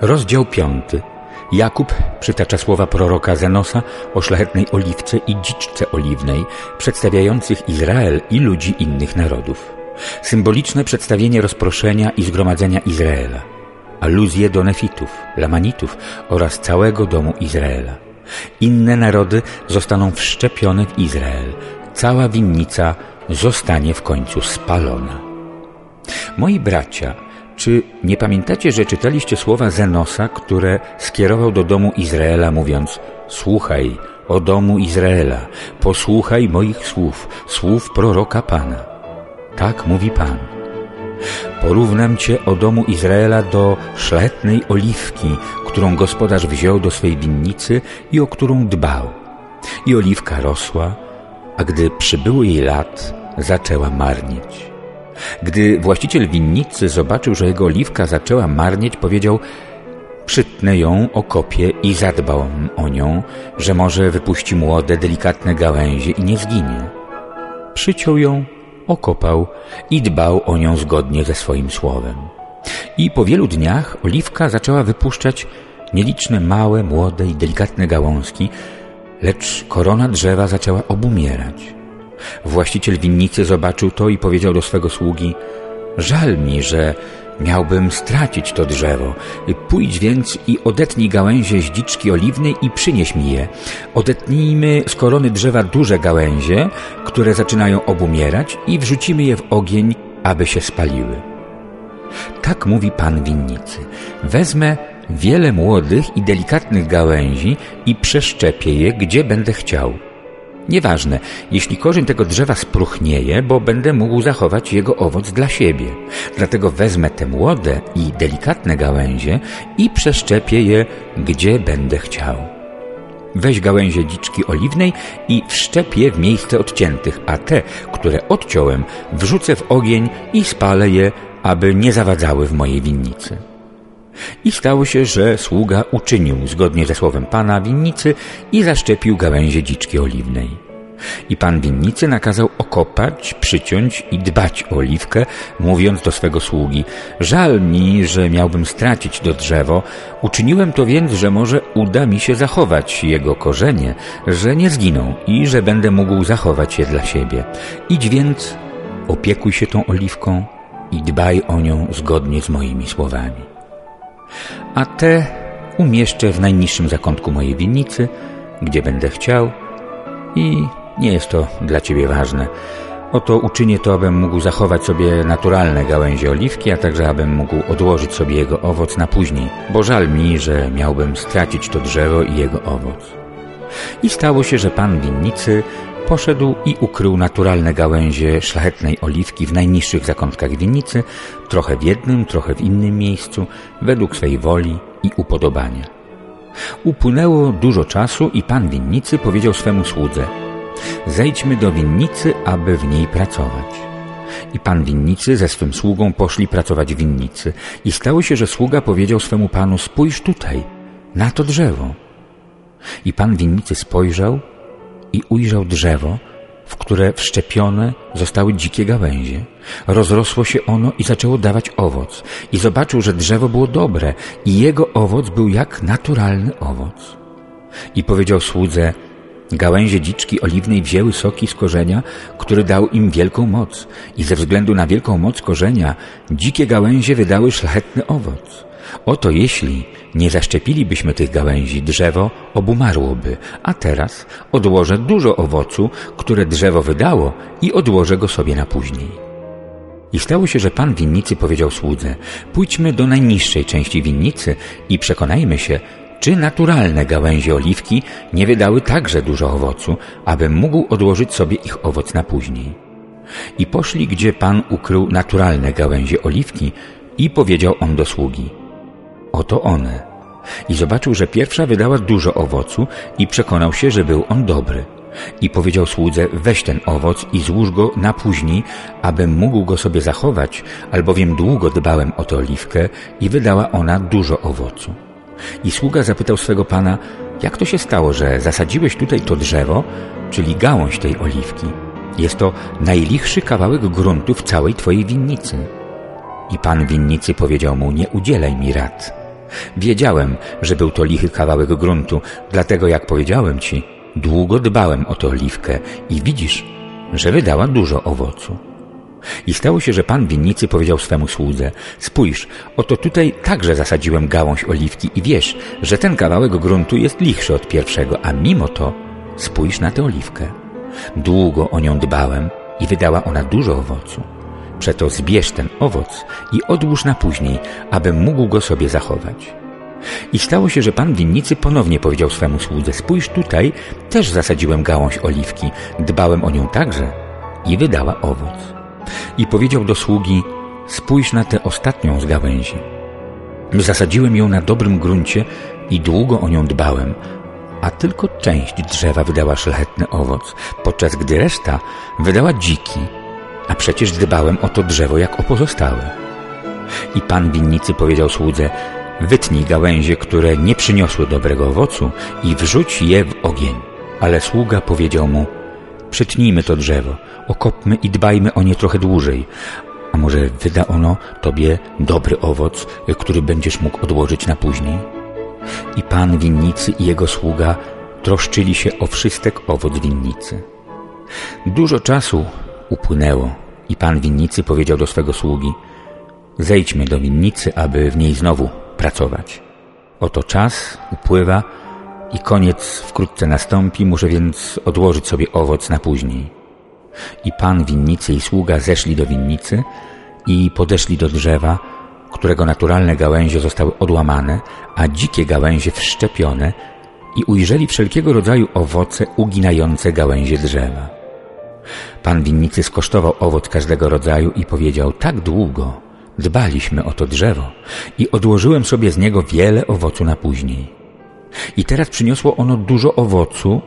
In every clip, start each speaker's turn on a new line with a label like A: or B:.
A: Rozdział piąty. Jakub przytacza słowa proroka Zenosa o szlachetnej oliwce i dziczce oliwnej, przedstawiających Izrael i ludzi innych narodów. Symboliczne przedstawienie rozproszenia i zgromadzenia Izraela. Aluzje do Nefitów, Lamanitów oraz całego domu Izraela. Inne narody zostaną wszczepione w Izrael. Cała winnica zostanie w końcu spalona. Moi bracia, czy nie pamiętacie, że czytaliście słowa Zenosa, które skierował do domu Izraela, mówiąc Słuchaj, o domu Izraela, posłuchaj moich słów, słów proroka Pana. Tak mówi Pan. Porównam Cię, o domu Izraela, do szlachetnej oliwki, którą gospodarz wziął do swej winnicy i o którą dbał. I oliwka rosła, a gdy przybyło jej lat, zaczęła marnieć. Gdy właściciel winnicy zobaczył, że jego oliwka zaczęła marnieć, powiedział Przytnę ją, okopię i zadbam o nią, że może wypuści młode, delikatne gałęzie i nie zginie. Przyciął ją, okopał i dbał o nią zgodnie ze swoim słowem. I po wielu dniach oliwka zaczęła wypuszczać nieliczne małe, młode i delikatne gałązki, lecz korona drzewa zaczęła obumierać. Właściciel winnicy zobaczył to i powiedział do swego sługi Żal mi, że miałbym stracić to drzewo. Pójdź więc i odetnij gałęzie zdziczki oliwnej i przynieś mi je. Odetnijmy z korony drzewa duże gałęzie, które zaczynają obumierać i wrzucimy je w ogień, aby się spaliły. Tak mówi pan winnicy. Wezmę wiele młodych i delikatnych gałęzi i przeszczepię je, gdzie będę chciał – Nieważne, jeśli korzeń tego drzewa spruchnieje, bo będę mógł zachować jego owoc dla siebie. Dlatego wezmę te młode i delikatne gałęzie i przeszczepię je, gdzie będę chciał. Weź gałęzie dziczki oliwnej i wszczepię w miejsce odciętych, a te, które odciąłem, wrzucę w ogień i spalę je, aby nie zawadzały w mojej winnicy. I stało się, że sługa uczynił zgodnie ze słowem pana winnicy i zaszczepił gałęzie dziczki oliwnej. I pan winnicy nakazał okopać, przyciąć i dbać o oliwkę, mówiąc do swego sługi Żal mi, że miałbym stracić to drzewo, uczyniłem to więc, że może uda mi się zachować jego korzenie, że nie zginą i że będę mógł zachować je dla siebie. Idź więc, opiekuj się tą oliwką i dbaj o nią zgodnie z moimi słowami a te umieszczę w najniższym zakątku mojej winnicy, gdzie będę chciał i nie jest to dla Ciebie ważne. Oto uczynię to, abym mógł zachować sobie naturalne gałęzie oliwki, a także abym mógł odłożyć sobie jego owoc na później, bo żal mi, że miałbym stracić to drzewo i jego owoc. I stało się, że pan winnicy Poszedł i ukrył naturalne gałęzie szlachetnej oliwki w najniższych zakątkach winnicy, trochę w jednym, trochę w innym miejscu, według swej woli i upodobania. Upłynęło dużo czasu i pan winnicy powiedział swemu słudze Zejdźmy do winnicy, aby w niej pracować. I pan winnicy ze swym sługą poszli pracować w winnicy. I stało się, że sługa powiedział swemu panu Spójrz tutaj, na to drzewo. I pan winnicy spojrzał i ujrzał drzewo, w które wszczepione zostały dzikie gałęzie. Rozrosło się ono i zaczęło dawać owoc. I zobaczył, że drzewo było dobre i jego owoc był jak naturalny owoc. I powiedział słudze, Gałęzie dziczki oliwnej wzięły soki z korzenia, który dał im wielką moc i ze względu na wielką moc korzenia dzikie gałęzie wydały szlachetny owoc. Oto jeśli nie zaszczepilibyśmy tych gałęzi, drzewo obumarłoby, a teraz odłożę dużo owocu, które drzewo wydało i odłożę go sobie na później. I stało się, że pan winnicy powiedział słudze, pójdźmy do najniższej części winnicy i przekonajmy się, czy naturalne gałęzie oliwki nie wydały także dużo owocu, abym mógł odłożyć sobie ich owoc na później. I poszli, gdzie pan ukrył naturalne gałęzie oliwki i powiedział on do sługi – Oto one. I zobaczył, że pierwsza wydała dużo owocu i przekonał się, że był on dobry. I powiedział słudze, weź ten owoc i złóż go na później, abym mógł go sobie zachować, albowiem długo dbałem o tę oliwkę i wydała ona dużo owocu. I sługa zapytał swego pana, jak to się stało, że zasadziłeś tutaj to drzewo, czyli gałąź tej oliwki? Jest to najlichszy kawałek gruntu w całej twojej winnicy. I pan winnicy powiedział mu, nie udzielaj mi rad Wiedziałem, że był to lichy kawałek gruntu, dlatego jak powiedziałem ci, długo dbałem o tę oliwkę i widzisz, że wydała dużo owocu. I stało się, że pan winnicy powiedział swemu słudze, spójrz, oto tutaj także zasadziłem gałąź oliwki i wiesz, że ten kawałek gruntu jest lichszy od pierwszego, a mimo to spójrz na tę oliwkę. Długo o nią dbałem i wydała ona dużo owocu. Przeto zbierz ten owoc i odłóż na później, abym mógł go sobie zachować. I stało się, że pan winnicy ponownie powiedział swemu słudze, spójrz tutaj, też zasadziłem gałąź oliwki, dbałem o nią także i wydała owoc. I powiedział do sługi, spójrz na tę ostatnią z gałęzi. Zasadziłem ją na dobrym gruncie i długo o nią dbałem, a tylko część drzewa wydała szlachetny owoc, podczas gdy reszta wydała dziki, a przecież dbałem o to drzewo jak o pozostałe. I pan winnicy powiedział słudze, wytnij gałęzie, które nie przyniosły dobrego owocu i wrzuć je w ogień. Ale sługa powiedział mu, przytnijmy to drzewo, okopmy i dbajmy o nie trochę dłużej, a może wyda ono tobie dobry owoc, który będziesz mógł odłożyć na później? I pan winnicy i jego sługa troszczyli się o wszystek owoc winnicy. Dużo czasu upłynęło i pan winnicy powiedział do swego sługi Zejdźmy do winnicy, aby w niej znowu pracować. Oto czas upływa i koniec wkrótce nastąpi, muszę więc odłożyć sobie owoc na później. I pan winnicy i sługa zeszli do winnicy i podeszli do drzewa, którego naturalne gałęzie zostały odłamane, a dzikie gałęzie wszczepione i ujrzeli wszelkiego rodzaju owoce uginające gałęzie drzewa. Pan winnicy skosztował owoc każdego rodzaju i powiedział, tak długo dbaliśmy o to drzewo i odłożyłem sobie z niego wiele owocu na później. I teraz przyniosło ono dużo owocu,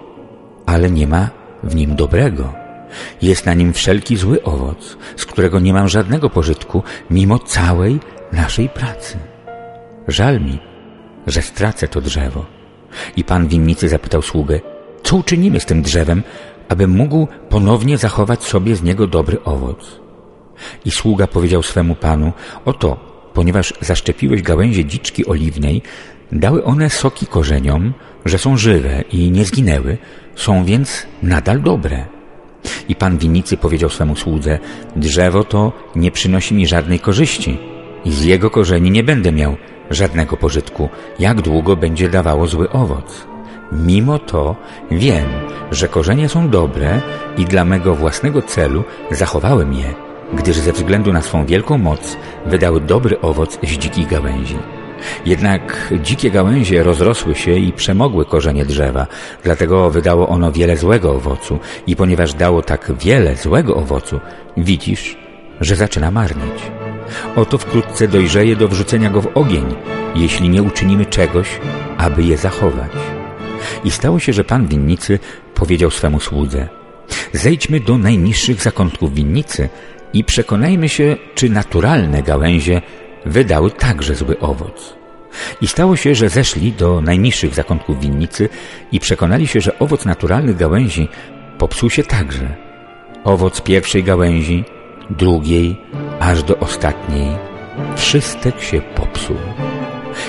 A: ale nie ma w nim dobrego. Jest na nim wszelki zły owoc, z którego nie mam żadnego pożytku, mimo całej naszej pracy. Żal mi, że stracę to drzewo. I pan winnicy zapytał sługę, co uczynimy z tym drzewem, aby mógł ponownie zachować sobie z niego dobry owoc. I sługa powiedział swemu panu, oto, ponieważ zaszczepiłeś gałęzie dziczki oliwnej, dały one soki korzeniom, że są żywe i nie zginęły, są więc nadal dobre. I pan winnicy powiedział swemu słudze, drzewo to nie przynosi mi żadnej korzyści i z jego korzeni nie będę miał żadnego pożytku, jak długo będzie dawało zły owoc. Mimo to wiem, że korzenie są dobre i dla mego własnego celu zachowałem je, gdyż ze względu na swą wielką moc wydały dobry owoc z dzikich gałęzi. Jednak dzikie gałęzie rozrosły się i przemogły korzenie drzewa, dlatego wydało ono wiele złego owocu i ponieważ dało tak wiele złego owocu, widzisz, że zaczyna marnieć. Oto wkrótce dojrzeje do wrzucenia go w ogień, jeśli nie uczynimy czegoś, aby je zachować. I stało się, że pan winnicy powiedział swemu słudze Zejdźmy do najniższych zakątków winnicy i przekonajmy się, czy naturalne gałęzie wydały także zły owoc. I stało się, że zeszli do najniższych zakątków winnicy i przekonali się, że owoc naturalnych gałęzi popsuł się także. Owoc pierwszej gałęzi, drugiej, aż do ostatniej, wszystek się popsuł.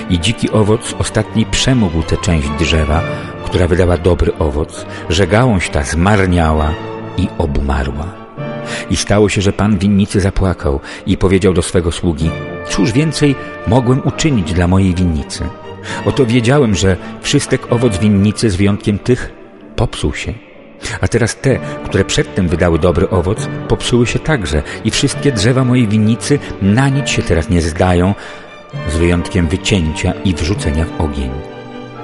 A: I dziki owoc ostatni przemógł tę część drzewa, która wydała dobry owoc, że gałąź ta zmarniała i obumarła. I stało się, że pan winnicy zapłakał i powiedział do swego sługi, cóż więcej mogłem uczynić dla mojej winnicy? Oto wiedziałem, że wszystek owoc winnicy z wyjątkiem tych popsuł się. A teraz te, które przedtem wydały dobry owoc, popsuły się także i wszystkie drzewa mojej winnicy na nic się teraz nie zdają, z wyjątkiem wycięcia i wrzucenia w ogień.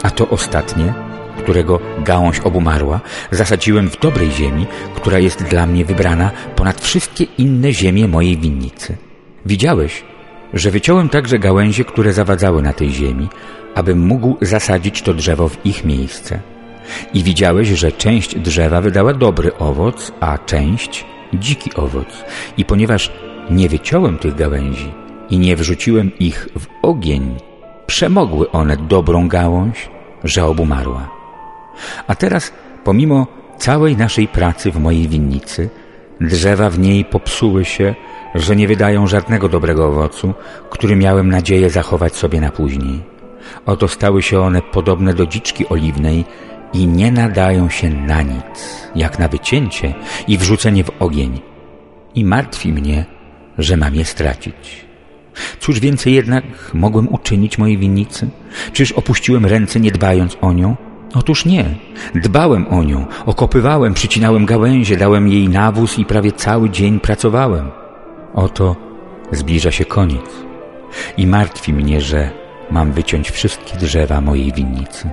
A: A to ostatnie którego gałąź obumarła, zasadziłem w dobrej ziemi, która jest dla mnie wybrana ponad wszystkie inne ziemie mojej winnicy. Widziałeś, że wyciąłem także gałęzie, które zawadzały na tej ziemi, abym mógł zasadzić to drzewo w ich miejsce. I widziałeś, że część drzewa wydała dobry owoc, a część dziki owoc. I ponieważ nie wyciąłem tych gałęzi i nie wrzuciłem ich w ogień, przemogły one dobrą gałąź, że obumarła. A teraz, pomimo całej naszej pracy w mojej winnicy, drzewa w niej popsuły się, że nie wydają żadnego dobrego owocu, który miałem nadzieję zachować sobie na później. Oto stały się one podobne do dziczki oliwnej i nie nadają się na nic, jak na wycięcie i wrzucenie w ogień. I martwi mnie, że mam je stracić. Cóż więcej jednak mogłem uczynić mojej winnicy? Czyż opuściłem ręce, nie dbając o nią? Otóż nie. Dbałem o nią, okopywałem, przycinałem gałęzie, dałem jej nawóz i prawie cały dzień pracowałem. Oto zbliża się koniec i martwi mnie, że mam wyciąć wszystkie drzewa mojej winnicy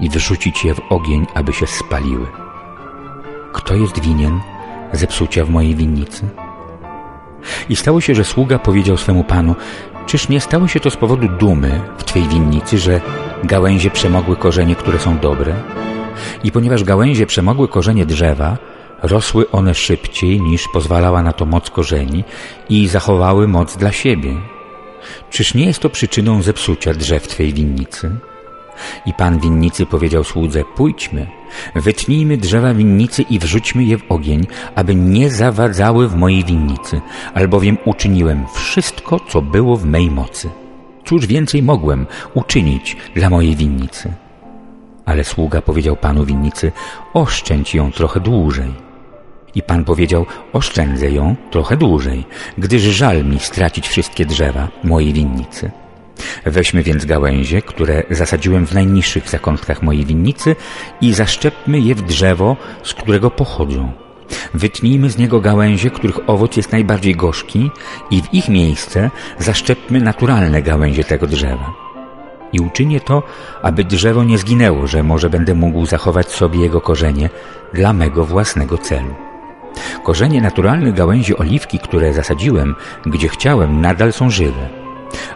A: i wyrzucić je w ogień, aby się spaliły. Kto jest winien zepsucia w mojej winnicy? I stało się, że sługa powiedział swemu panu, czyż nie stało się to z powodu dumy w twej winnicy, że gałęzie przemogły korzenie, które są dobre? I ponieważ gałęzie przemogły korzenie drzewa, rosły one szybciej niż pozwalała na to moc korzeni i zachowały moc dla siebie. Czyż nie jest to przyczyną zepsucia drzew Twej winnicy? I pan winnicy powiedział słudze, pójdźmy, wytnijmy drzewa winnicy i wrzućmy je w ogień, aby nie zawadzały w mojej winnicy, albowiem uczyniłem wszystko, co było w mej mocy. Cóż więcej mogłem uczynić dla mojej winnicy? Ale sługa powiedział panu winnicy, oszczędź ją trochę dłużej. I Pan powiedział, oszczędzę ją trochę dłużej, gdyż żal mi stracić wszystkie drzewa mojej winnicy. Weźmy więc gałęzie, które zasadziłem w najniższych zakątkach mojej winnicy i zaszczepmy je w drzewo, z którego pochodzą. Wytnijmy z niego gałęzie, których owoc jest najbardziej gorzki i w ich miejsce zaszczepmy naturalne gałęzie tego drzewa. I uczynię to, aby drzewo nie zginęło, że może będę mógł zachować sobie jego korzenie dla mego własnego celu. Korzenie naturalnych gałęzi oliwki, które zasadziłem, gdzie chciałem, nadal są żywe.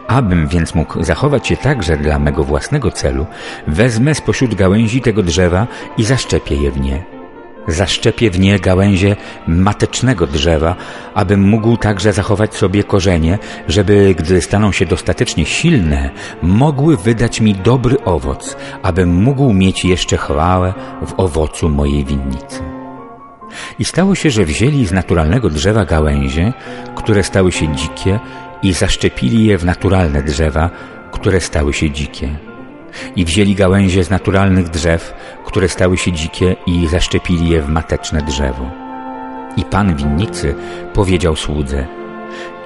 A: Abym więc mógł zachować je także dla mego własnego celu, wezmę spośród gałęzi tego drzewa i zaszczepię je w nie. Zaszczepię w nie gałęzie matecznego drzewa, abym mógł także zachować sobie korzenie, żeby, gdy staną się dostatecznie silne, mogły wydać mi dobry owoc, abym mógł mieć jeszcze chwałę w owocu mojej winnicy. I stało się, że wzięli z naturalnego drzewa gałęzie, które stały się dzikie i zaszczepili je w naturalne drzewa, które stały się dzikie. I wzięli gałęzie z naturalnych drzew, które stały się dzikie i zaszczepili je w mateczne drzewo. I pan winnicy powiedział słudze,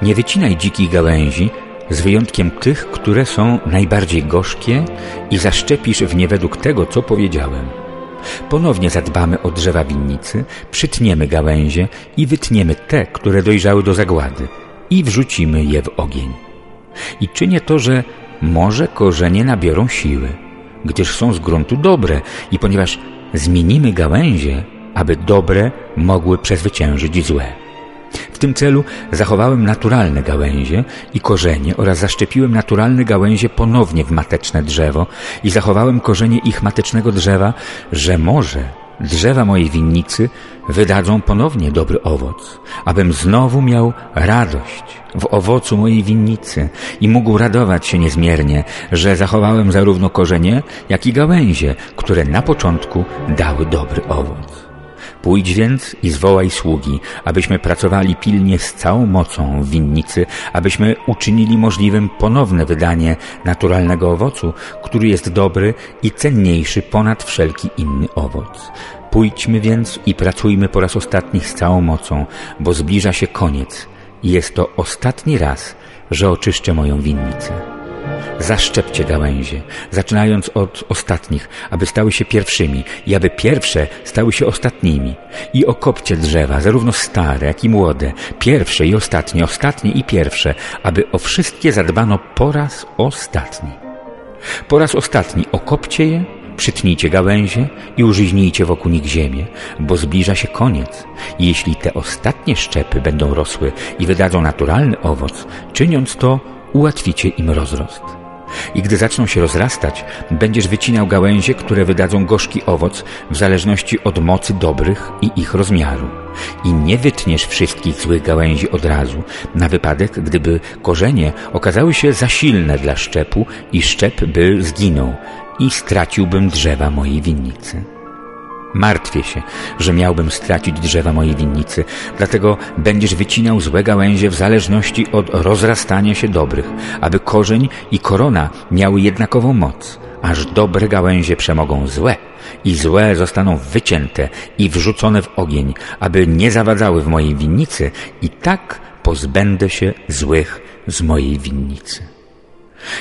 A: nie wycinaj dzikich gałęzi, z wyjątkiem tych, które są najbardziej gorzkie i zaszczepisz w nie według tego, co powiedziałem. Ponownie zadbamy o drzewa winnicy, przytniemy gałęzie i wytniemy te, które dojrzały do zagłady i wrzucimy je w ogień. I czynię to, że może korzenie nabiorą siły, gdyż są z gruntu dobre i ponieważ zmienimy gałęzie, aby dobre mogły przezwyciężyć złe. W tym celu zachowałem naturalne gałęzie i korzenie oraz zaszczepiłem naturalne gałęzie ponownie w mateczne drzewo i zachowałem korzenie ich matecznego drzewa, że może drzewa mojej winnicy wydadzą ponownie dobry owoc, abym znowu miał radość w owocu mojej winnicy i mógł radować się niezmiernie, że zachowałem zarówno korzenie, jak i gałęzie, które na początku dały dobry owoc. Pójdź więc i zwołaj sługi, abyśmy pracowali pilnie z całą mocą w winnicy, abyśmy uczynili możliwym ponowne wydanie naturalnego owocu, który jest dobry i cenniejszy ponad wszelki inny owoc. Pójdźmy więc i pracujmy po raz ostatni z całą mocą, bo zbliża się koniec i jest to ostatni raz, że oczyszczę moją winnicę. Zaszczepcie gałęzie, zaczynając od ostatnich, aby stały się pierwszymi i aby pierwsze stały się ostatnimi. I okopcie drzewa, zarówno stare, jak i młode, pierwsze i ostatnie, ostatnie i pierwsze, aby o wszystkie zadbano po raz ostatni. Po raz ostatni okopcie je, przytnijcie gałęzie i użyźnijcie wokół nich ziemię, bo zbliża się koniec. Jeśli te ostatnie szczepy będą rosły i wydadzą naturalny owoc, czyniąc to, ułatwicie im rozrost. I gdy zaczną się rozrastać, będziesz wycinał gałęzie, które wydadzą gorzki owoc w zależności od mocy dobrych i ich rozmiaru. I nie wytniesz wszystkich złych gałęzi od razu, na wypadek, gdyby korzenie okazały się za silne dla szczepu i szczep by zginął i straciłbym drzewa mojej winnicy. Martwię się, że miałbym stracić drzewa mojej winnicy, dlatego będziesz wycinał złe gałęzie w zależności od rozrastania się dobrych, aby korzeń i korona miały jednakową moc, aż dobre gałęzie przemogą złe i złe zostaną wycięte i wrzucone w ogień, aby nie zawadzały w mojej winnicy i tak pozbędę się złych z mojej winnicy.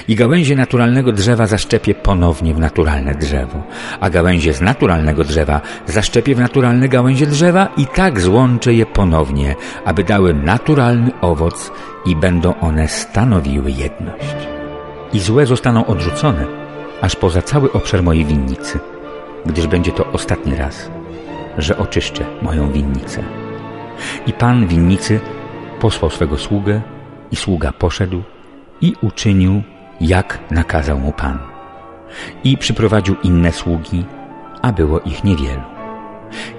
A: I gałęzie naturalnego drzewa zaszczepię ponownie w naturalne drzewo, a gałęzie z naturalnego drzewa zaszczepię w naturalne gałęzie drzewa i tak złączę je ponownie, aby dały naturalny owoc i będą one stanowiły jedność. I złe zostaną odrzucone, aż poza cały obszar mojej winnicy, gdyż będzie to ostatni raz, że oczyszczę moją winnicę. I Pan winnicy posłał swego sługę i sługa poszedł i uczynił jak nakazał mu Pan. I przyprowadził inne sługi, a było ich niewielu.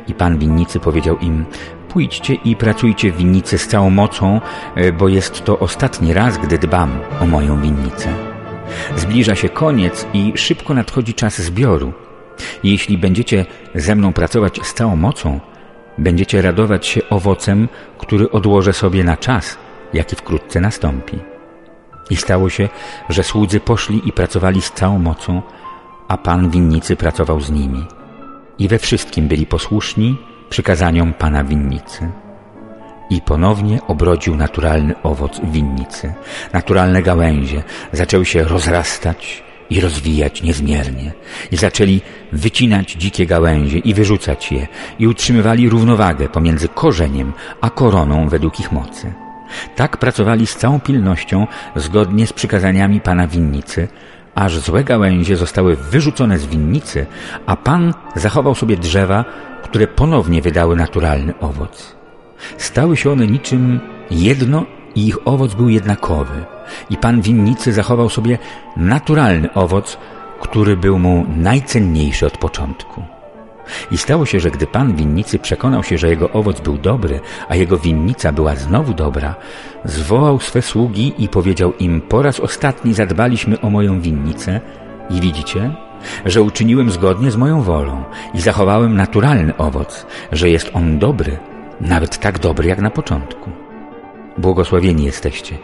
A: I Pan winnicy powiedział im, pójdźcie i pracujcie w winnicy z całą mocą, e, bo jest to ostatni raz, gdy dbam o moją winnicę. Zbliża się koniec i szybko nadchodzi czas zbioru. Jeśli będziecie ze mną pracować z całą mocą, będziecie radować się owocem, który odłożę sobie na czas, jaki wkrótce nastąpi. I stało się, że słudzy poszli i pracowali z całą mocą, a Pan winnicy pracował z nimi. I we wszystkim byli posłuszni przykazaniom Pana winnicy. I ponownie obrodził naturalny owoc winnicy. Naturalne gałęzie zaczęły się rozrastać i rozwijać niezmiernie. I zaczęli wycinać dzikie gałęzie i wyrzucać je i utrzymywali równowagę pomiędzy korzeniem a koroną według ich mocy. Tak pracowali z całą pilnością, zgodnie z przykazaniami pana winnicy, aż złe gałęzie zostały wyrzucone z winnicy, a pan zachował sobie drzewa, które ponownie wydały naturalny owoc. Stały się one niczym jedno i ich owoc był jednakowy. I pan winnicy zachował sobie naturalny owoc, który był mu najcenniejszy od początku. I stało się, że gdy pan winnicy przekonał się, że jego owoc był dobry, a jego winnica była znowu dobra, zwołał swe sługi i powiedział im, po raz ostatni zadbaliśmy o moją winnicę i widzicie, że uczyniłem zgodnie z moją wolą i zachowałem naturalny owoc, że jest on dobry, nawet tak dobry jak na początku. Błogosławieni jesteście,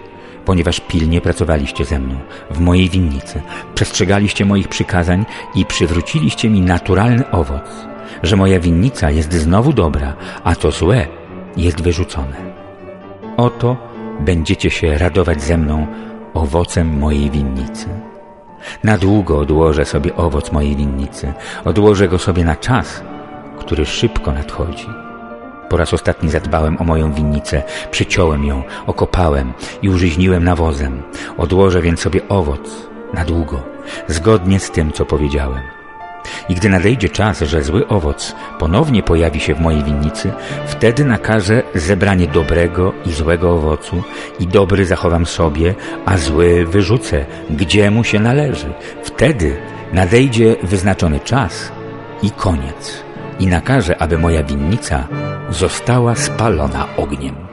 A: ponieważ pilnie pracowaliście ze mną w mojej winnicy, przestrzegaliście moich przykazań i przywróciliście mi naturalny owoc że moja winnica jest znowu dobra, a to złe jest wyrzucone. Oto będziecie się radować ze mną owocem mojej winnicy. Na długo odłożę sobie owoc mojej winnicy, odłożę go sobie na czas, który szybko nadchodzi. Po raz ostatni zadbałem o moją winnicę, przyciąłem ją, okopałem i użyźniłem nawozem. Odłożę więc sobie owoc na długo, zgodnie z tym, co powiedziałem. I gdy nadejdzie czas, że zły owoc ponownie pojawi się w mojej winnicy, wtedy nakażę zebranie dobrego i złego owocu i dobry zachowam sobie, a zły wyrzucę, gdzie mu się należy. Wtedy nadejdzie wyznaczony czas i koniec. I nakażę, aby moja winnica została spalona ogniem.